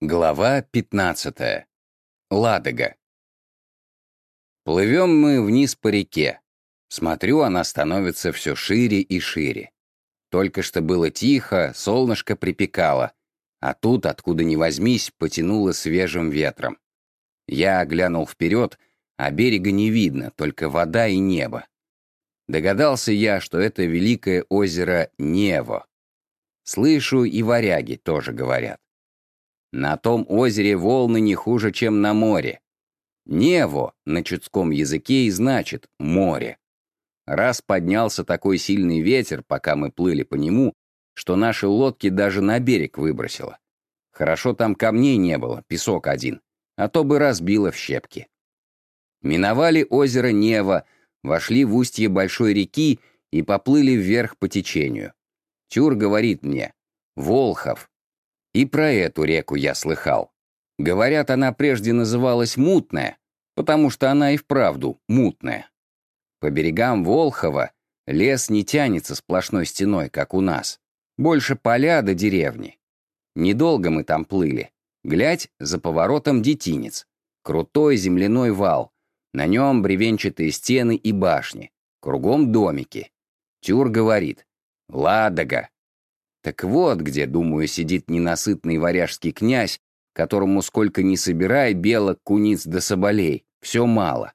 Глава 15. Ладога. Плывем мы вниз по реке. Смотрю, она становится все шире и шире. Только что было тихо, солнышко припекало, а тут, откуда ни возьмись, потянуло свежим ветром. Я глянул вперед, а берега не видно, только вода и небо. Догадался я, что это великое озеро Нево. Слышу, и варяги тоже говорят. На том озере волны не хуже, чем на море. Нево на чудском языке и значит море. Раз поднялся такой сильный ветер, пока мы плыли по нему, что наши лодки даже на берег выбросило. Хорошо там камней не было, песок один, а то бы разбило в щепки. Миновали озеро Нево, вошли в устье большой реки и поплыли вверх по течению. Тюр говорит мне, Волхов, и про эту реку я слыхал. Говорят, она прежде называлась Мутная, потому что она и вправду мутная. По берегам Волхова лес не тянется сплошной стеной, как у нас. Больше поля до деревни. Недолго мы там плыли. Глядь, за поворотом детинец. Крутой земляной вал. На нем бревенчатые стены и башни. Кругом домики. Тюр говорит. Ладога. Так вот где, думаю, сидит ненасытный варяжский князь, которому сколько ни собирай белок, куниц да соболей, все мало.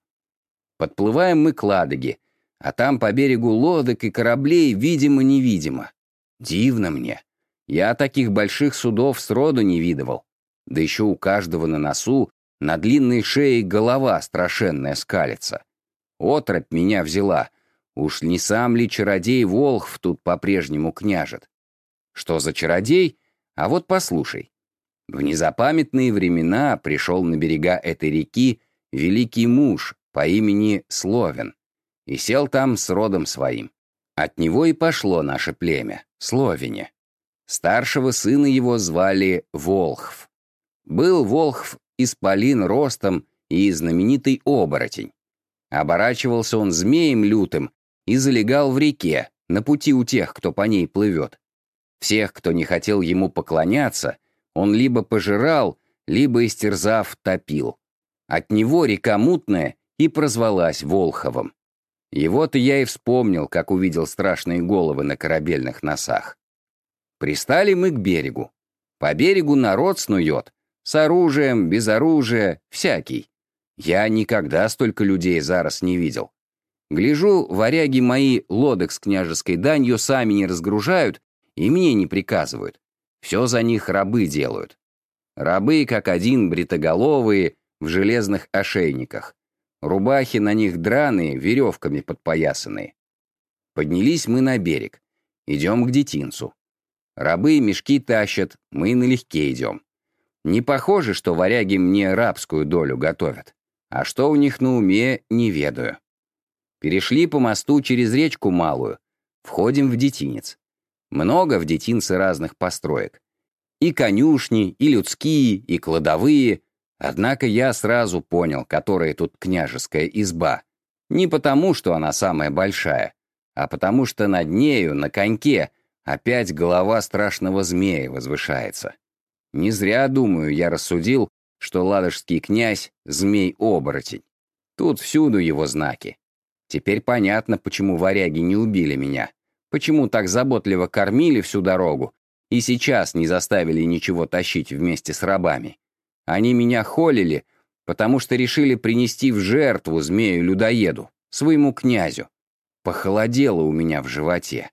Подплываем мы к Ладоге, а там по берегу лодок и кораблей видимо-невидимо. Дивно мне. Я таких больших судов сроду не видывал. Да еще у каждого на носу на длинной шее голова страшенная скалится. Отропь меня взяла. Уж не сам ли чародей Волхв тут по-прежнему княжет? Что за чародей? А вот послушай. В незапамятные времена пришел на берега этой реки великий муж по имени Словен и сел там с родом своим. От него и пошло наше племя, Словене. Старшего сына его звали Волхв. Был Волхв исполин ростом и знаменитый оборотень. Оборачивался он змеем лютым и залегал в реке, на пути у тех, кто по ней плывет. Всех, кто не хотел ему поклоняться, он либо пожирал, либо, истерзав, топил. От него река Мутная и прозвалась Волховом. Его-то я и вспомнил, как увидел страшные головы на корабельных носах. Пристали мы к берегу. По берегу народ снует. С оружием, без оружия, всякий. Я никогда столько людей зараз не видел. Гляжу, варяги мои лодок с княжеской данью сами не разгружают и мне не приказывают. Все за них рабы делают. Рабы, как один, бритоголовые, в железных ошейниках. Рубахи на них драные, веревками подпоясанные. Поднялись мы на берег. Идем к детинцу. Рабы мешки тащат, мы налегке идем. Не похоже, что варяги мне рабскую долю готовят. А что у них на уме, не ведаю. Перешли по мосту через речку Малую. Входим в детинец. Много в детинце разных построек. И конюшни, и людские, и кладовые. Однако я сразу понял, которая тут княжеская изба. Не потому, что она самая большая, а потому что над нею, на коньке, опять голова страшного змея возвышается. Не зря, думаю, я рассудил, что ладожский князь — змей-оборотень. Тут всюду его знаки. Теперь понятно, почему варяги не убили меня почему так заботливо кормили всю дорогу и сейчас не заставили ничего тащить вместе с рабами. Они меня холили, потому что решили принести в жертву змею-людоеду, своему князю. Похолодело у меня в животе.